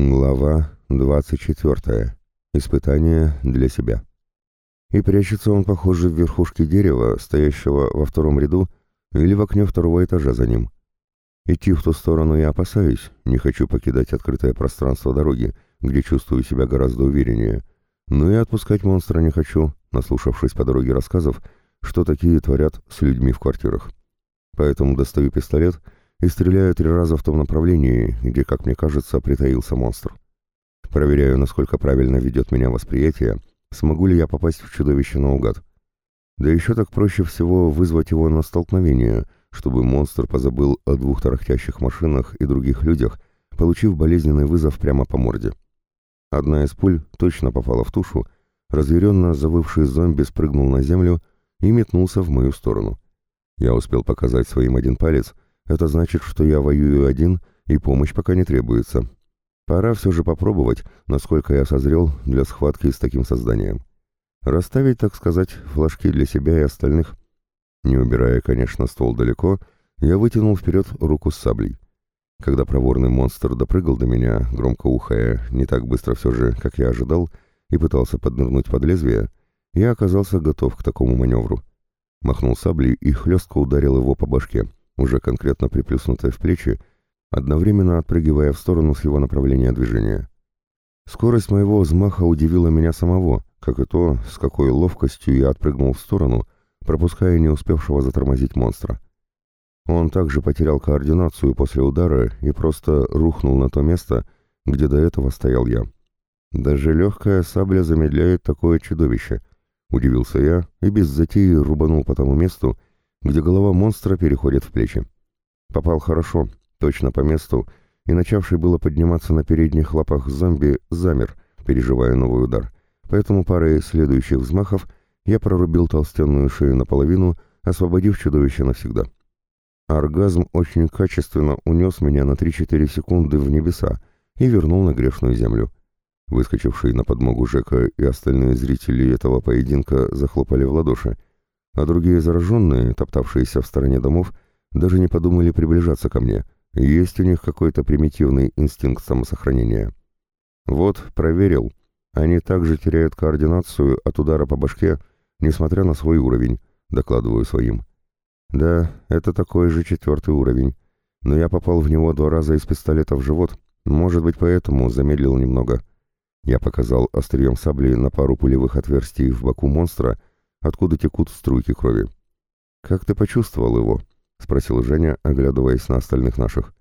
Глава 24. Испытание для себя. И прячется он, похоже, в верхушке дерева, стоящего во втором ряду, или в окне второго этажа за ним. Идти в ту сторону я опасаюсь, не хочу покидать открытое пространство дороги, где чувствую себя гораздо увереннее. Но и отпускать монстра не хочу, наслушавшись по дороге рассказов, что такие творят с людьми в квартирах. Поэтому достаю пистолет — и стреляю три раза в том направлении, где, как мне кажется, притаился монстр. Проверяю, насколько правильно ведет меня восприятие, смогу ли я попасть в чудовище наугад. Да еще так проще всего вызвать его на столкновение, чтобы монстр позабыл о двух тарахтящих машинах и других людях, получив болезненный вызов прямо по морде. Одна из пуль точно попала в тушу, разъяренно завывший зомби спрыгнул на землю и метнулся в мою сторону. Я успел показать своим один палец — это значит, что я воюю один, и помощь пока не требуется. Пора все же попробовать, насколько я созрел для схватки с таким созданием. Расставить, так сказать, флажки для себя и остальных. Не убирая, конечно, ствол далеко, я вытянул вперед руку с саблей. Когда проворный монстр допрыгал до меня, громко ухая, не так быстро все же, как я ожидал, и пытался поднырнуть под лезвие, я оказался готов к такому маневру. Махнул саблей и хлестко ударил его по башке уже конкретно приплюснутая в плечи, одновременно отпрыгивая в сторону с его направления движения. Скорость моего взмаха удивила меня самого, как и то, с какой ловкостью я отпрыгнул в сторону, пропуская не успевшего затормозить монстра. Он также потерял координацию после удара и просто рухнул на то место, где до этого стоял я. Даже легкая сабля замедляет такое чудовище, удивился я и без затеи рубанул по тому месту, где голова монстра переходит в плечи. Попал хорошо, точно по месту, и начавший было подниматься на передних лапах зомби замер, переживая новый удар. Поэтому парой следующих взмахов я прорубил толстенную шею наполовину, освободив чудовище навсегда. Оргазм очень качественно унес меня на 3-4 секунды в небеса и вернул на грешную землю. Выскочившие на подмогу Жека и остальные зрители этого поединка захлопали в ладоши, а другие зараженные, топтавшиеся в стороне домов, даже не подумали приближаться ко мне. Есть у них какой-то примитивный инстинкт самосохранения. Вот, проверил. Они также теряют координацию от удара по башке, несмотря на свой уровень, докладываю своим. Да, это такой же четвертый уровень. Но я попал в него два раза из пистолета в живот. Может быть, поэтому замедлил немного. Я показал острием сабли на пару пулевых отверстий в боку монстра, откуда текут струйки крови. «Как ты почувствовал его?» — спросил Женя, оглядываясь на остальных наших.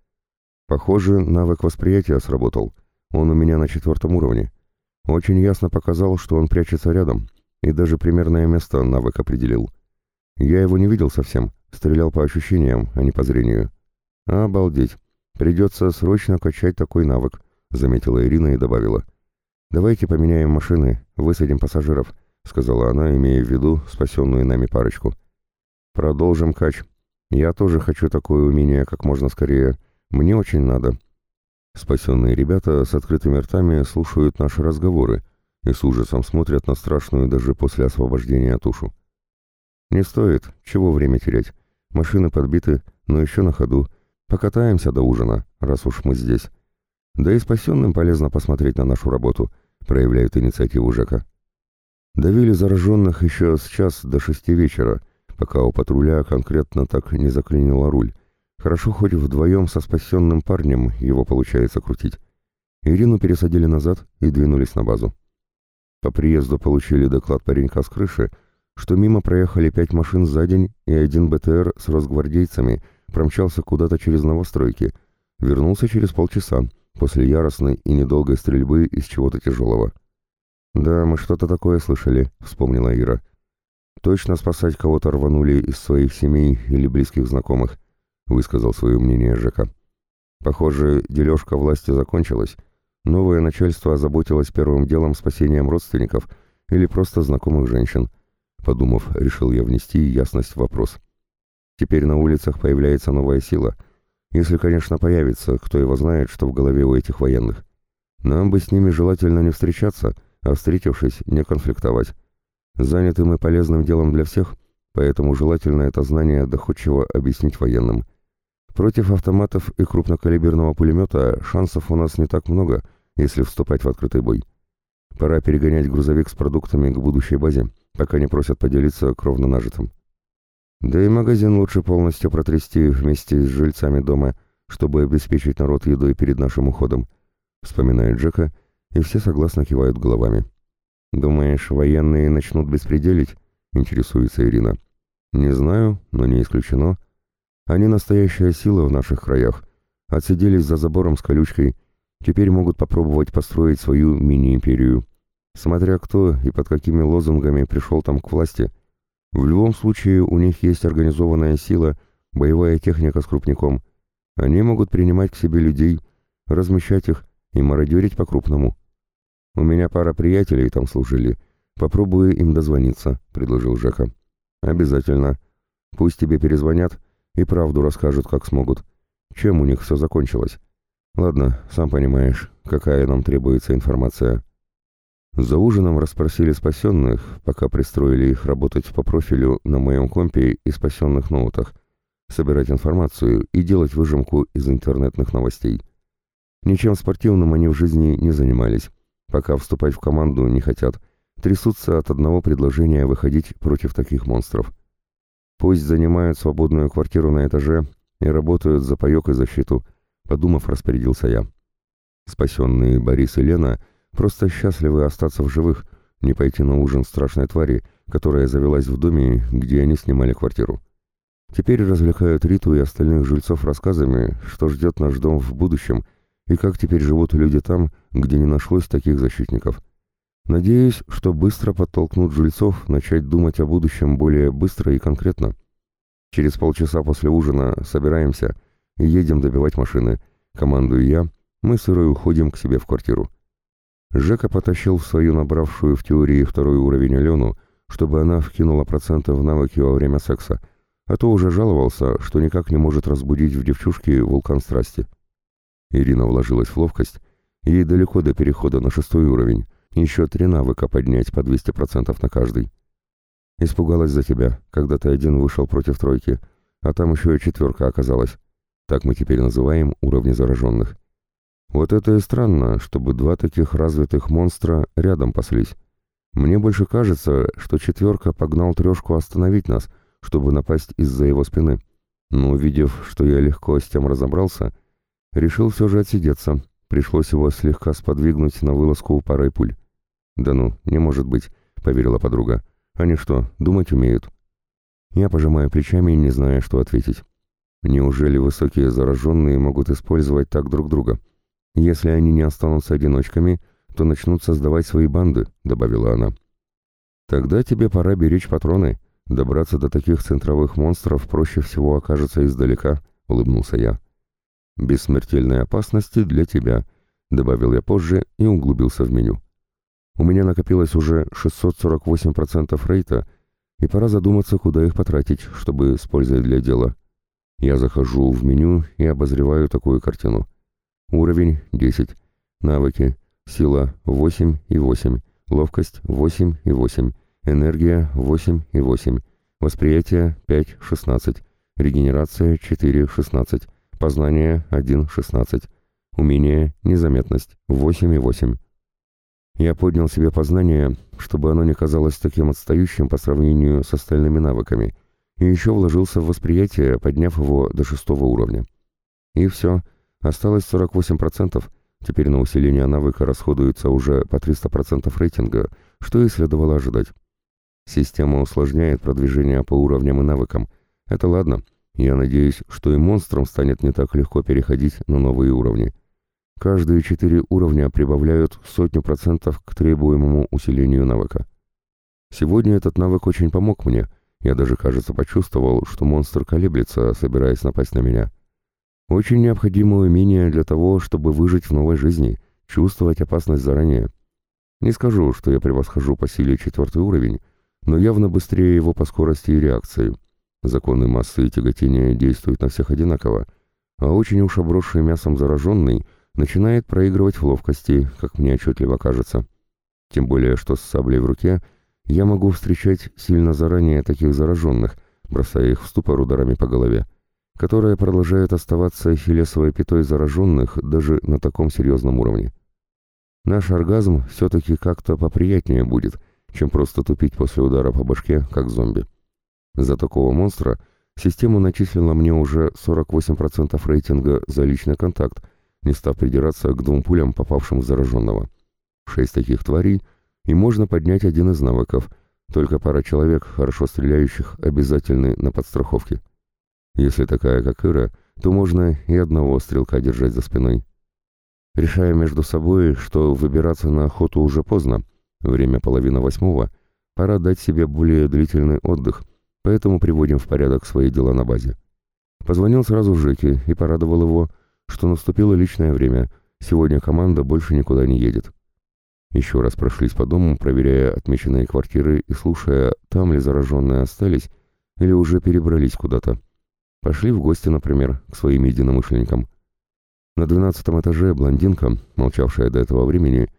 «Похоже, навык восприятия сработал. Он у меня на четвертом уровне. Очень ясно показал, что он прячется рядом, и даже примерное место навык определил. Я его не видел совсем, стрелял по ощущениям, а не по зрению. Обалдеть! Придется срочно качать такой навык», — заметила Ирина и добавила. «Давайте поменяем машины, высадим пассажиров» сказала она, имея в виду спасенную нами парочку. «Продолжим кач. Я тоже хочу такое умение как можно скорее. Мне очень надо». Спасенные ребята с открытыми ртами слушают наши разговоры и с ужасом смотрят на страшную даже после освобождения тушу. «Не стоит. Чего время терять? Машины подбиты, но еще на ходу. Покатаемся до ужина, раз уж мы здесь. Да и спасенным полезно посмотреть на нашу работу», проявляют инициативу Жека. Давили зараженных еще с час до шести вечера, пока у патруля конкретно так не заклинило руль. Хорошо хоть вдвоем со спасенным парнем его получается крутить. Ирину пересадили назад и двинулись на базу. По приезду получили доклад паренька с крыши, что мимо проехали пять машин за день и один БТР с росгвардейцами промчался куда-то через новостройки, вернулся через полчаса после яростной и недолгой стрельбы из чего-то тяжелого. «Да, мы что-то такое слышали», — вспомнила Ира. «Точно спасать кого-то рванули из своих семей или близких знакомых», — высказал свое мнение Жека. «Похоже, дележка власти закончилась. Новое начальство озаботилось первым делом спасением родственников или просто знакомых женщин». Подумав, решил я внести ясность в вопрос. «Теперь на улицах появляется новая сила. Если, конечно, появится, кто его знает, что в голове у этих военных. Нам бы с ними желательно не встречаться», — а встретившись, не конфликтовать. Заняты мы полезным делом для всех, поэтому желательно это знание доходчиво объяснить военным. Против автоматов и крупнокалиберного пулемета шансов у нас не так много, если вступать в открытый бой. Пора перегонять грузовик с продуктами к будущей базе, пока не просят поделиться кровно нажитым. Да и магазин лучше полностью протрясти вместе с жильцами дома, чтобы обеспечить народ едой перед нашим уходом, вспоминает Джека, и все согласно кивают головами. «Думаешь, военные начнут беспределить?» — интересуется Ирина. «Не знаю, но не исключено. Они настоящая сила в наших краях. Отсиделись за забором с колючкой. Теперь могут попробовать построить свою мини-империю. Смотря кто и под какими лозунгами пришел там к власти. В любом случае у них есть организованная сила, боевая техника с крупником. Они могут принимать к себе людей, размещать их и мародерить по-крупному. У меня пара приятелей там служили. Попробую им дозвониться», — предложил Жека. «Обязательно. Пусть тебе перезвонят и правду расскажут, как смогут. Чем у них все закончилось? Ладно, сам понимаешь, какая нам требуется информация». За ужином расспросили спасенных, пока пристроили их работать по профилю на моем компе и спасенных ноутах, собирать информацию и делать выжимку из интернетных новостей. Ничем спортивным они в жизни не занимались, пока вступать в команду не хотят, трясутся от одного предложения выходить против таких монстров. Пусть занимают свободную квартиру на этаже и работают за паёк и защиту, подумав, распорядился я. Спасенные Борис и Лена просто счастливы остаться в живых, не пойти на ужин страшной твари, которая завелась в доме, где они снимали квартиру. Теперь развлекают Риту и остальных жильцов рассказами, что ждет наш дом в будущем и как теперь живут люди там, где не нашлось таких защитников. Надеюсь, что быстро подтолкнут жильцов начать думать о будущем более быстро и конкретно. Через полчаса после ужина собираемся и едем добивать машины. Командую я, мы с Ирой уходим к себе в квартиру. Жека потащил в свою набравшую в теории второй уровень Алену, чтобы она вкинула проценты в навыки во время секса, а то уже жаловался, что никак не может разбудить в девчушке вулкан страсти. Ирина вложилась в ловкость, ей далеко до перехода на шестой уровень, еще три навыка поднять по 200% на каждый. Испугалась за тебя, когда ты один вышел против тройки, а там еще и четверка оказалась. Так мы теперь называем уровни зараженных. Вот это и странно, чтобы два таких развитых монстра рядом паслись. Мне больше кажется, что четверка погнал трешку остановить нас, чтобы напасть из-за его спины. Но увидев, что я легко с тем разобрался, решил все же отсидеться. Пришлось его слегка сподвигнуть на вылазку парой пуль. «Да ну, не может быть», — поверила подруга. «Они что, думать умеют?» Я пожимаю плечами, не зная, что ответить. Неужели высокие зараженные могут использовать так друг друга? Если они не останутся одиночками, то начнут создавать свои банды, добавила она. Тогда тебе пора беречь патроны. Добраться до таких центровых монстров проще всего окажется издалека, улыбнулся я. Без смертельной опасности для тебя, добавил я позже и углубился в меню. У меня накопилось уже 648% рейта, и пора задуматься, куда их потратить, чтобы использовать для дела. Я захожу в меню и обозреваю такую картину. Уровень 10. Навыки. Сила 8 и 8. Ловкость 8 и 8. Энергия 8 и 8. Восприятие 5, 16. Регенерация 4, 16. Познание 1, 16. Умение, незаметность 8 и 8. Я поднял себе познание, чтобы оно не казалось таким отстающим по сравнению с остальными навыками, и еще вложился в восприятие, подняв его до шестого уровня. И все, осталось 48%, теперь на усиление навыка расходуется уже по 300% рейтинга, что и следовало ожидать. Система усложняет продвижение по уровням и навыкам. Это ладно, я надеюсь, что и монстрам станет не так легко переходить на новые уровни. Каждые четыре уровня прибавляют сотню процентов к требуемому усилению навыка. Сегодня этот навык очень помог мне. Я даже, кажется, почувствовал, что монстр колеблется, собираясь напасть на меня. Очень необходимое умение для того, чтобы выжить в новой жизни, чувствовать опасность заранее. Не скажу, что я превосхожу по силе четвертый уровень, но явно быстрее его по скорости и реакции. Законы массы и тяготения действуют на всех одинаково, а очень уж обросший мясом зараженный — начинает проигрывать в ловкости, как мне отчетливо кажется. Тем более, что с саблей в руке я могу встречать сильно заранее таких зараженных, бросая их в ступор ударами по голове, которая продолжает оставаться хилесовой пятой зараженных даже на таком серьезном уровне. Наш оргазм все-таки как-то поприятнее будет, чем просто тупить после удара по башке, как зомби. За такого монстра система начислила мне уже 48% рейтинга за личный контакт, не став придираться к двум пулям, попавшим в зараженного. Шесть таких тварей, и можно поднять один из навыков, только пара человек, хорошо стреляющих, обязательны на подстраховке. Если такая, как Ира, то можно и одного стрелка держать за спиной. Решая между собой, что выбираться на охоту уже поздно, время половина восьмого, пора дать себе более длительный отдых, поэтому приводим в порядок свои дела на базе. Позвонил сразу Жеке и порадовал его, что наступило личное время, сегодня команда больше никуда не едет. Еще раз прошлись по дому, проверяя отмеченные квартиры и слушая, там ли зараженные остались или уже перебрались куда-то. Пошли в гости, например, к своим единомышленникам. На двенадцатом этаже блондинка, молчавшая до этого времени,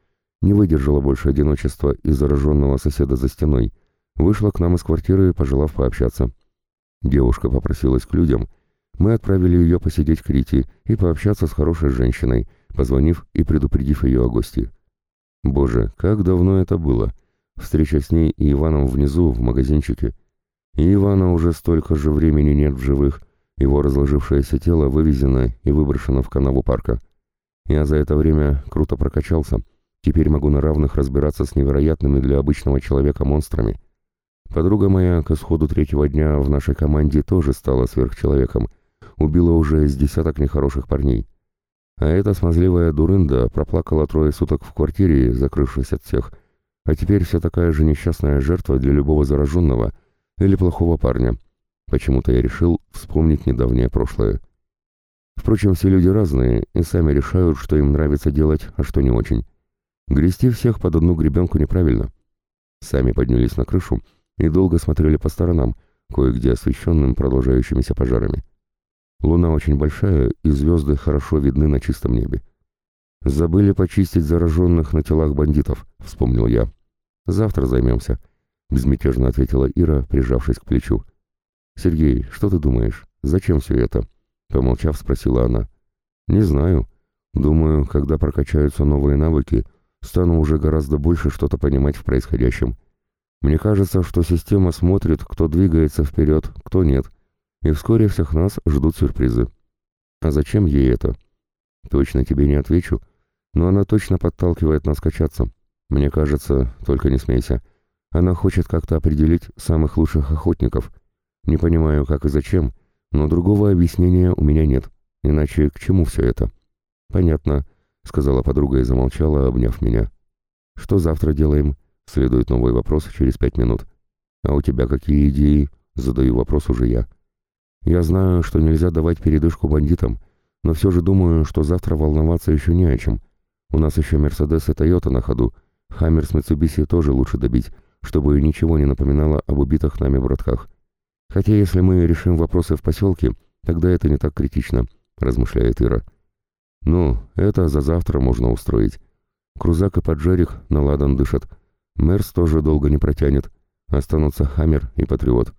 не выдержала больше одиночества и зараженного соседа за стеной, вышла к нам из квартиры, пожелав пообщаться. Девушка попросилась к людям. Мы отправили ее посидеть к Рите и пообщаться с хорошей женщиной, позвонив и предупредив ее о гости. Боже, как давно это было! Встреча с ней и Иваном внизу, в магазинчике. И Ивана уже столько же времени нет в живых, его разложившееся тело вывезено и выброшено в канаву парка. Я за это время круто прокачался. Теперь могу на равных разбираться с невероятными для обычного человека монстрами. Подруга моя к исходу третьего дня в нашей команде тоже стала сверхчеловеком. Убила уже с десяток нехороших парней. А эта смазливая дурында проплакала трое суток в квартире, закрывшись от всех. А теперь вся такая же несчастная жертва для любого зараженного или плохого парня. Почему-то я решил вспомнить недавнее прошлое. Впрочем, все люди разные и сами решают, что им нравится делать, а что не очень. Грести всех под одну гребенку неправильно. Сами поднялись на крышу и долго смотрели по сторонам, кое-где освещенным продолжающимися пожарами. Луна очень большая, и звезды хорошо видны на чистом небе. «Забыли почистить зараженных на телах бандитов», — вспомнил я. «Завтра займемся», — безмятежно ответила Ира, прижавшись к плечу. «Сергей, что ты думаешь? Зачем все это?» Помолчав, спросила она. «Не знаю. Думаю, когда прокачаются новые навыки, стану уже гораздо больше что-то понимать в происходящем. Мне кажется, что система смотрит, кто двигается вперед, кто нет, и вскоре всех нас ждут сюрпризы. А зачем ей это? Точно тебе не отвечу, но она точно подталкивает нас качаться. Мне кажется, только не смейся, она хочет как-то определить самых лучших охотников. Не понимаю, как и зачем, но другого объяснения у меня нет. Иначе к чему все это? Понятно, сказала подруга и замолчала, обняв меня. Что завтра делаем? Следует новый вопрос через пять минут. А у тебя какие идеи? Задаю вопрос уже я. Я знаю, что нельзя давать передышку бандитам, но все же думаю, что завтра волноваться еще не о чем. У нас еще Мерседес и Тойота на ходу. Хаммер с Митсубиси тоже лучше добить, чтобы ничего не напоминало об убитых нами братках. Хотя если мы решим вопросы в поселке, тогда это не так критично, размышляет Ира. Ну, это за завтра можно устроить. Крузак и Поджерик на ладан дышат. Мерс тоже долго не протянет. Останутся Хаммер и Патриот.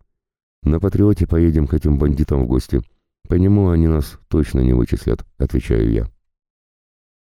На Патриоте поедем к этим бандитам в гости. По нему они нас точно не вычислят, отвечаю я.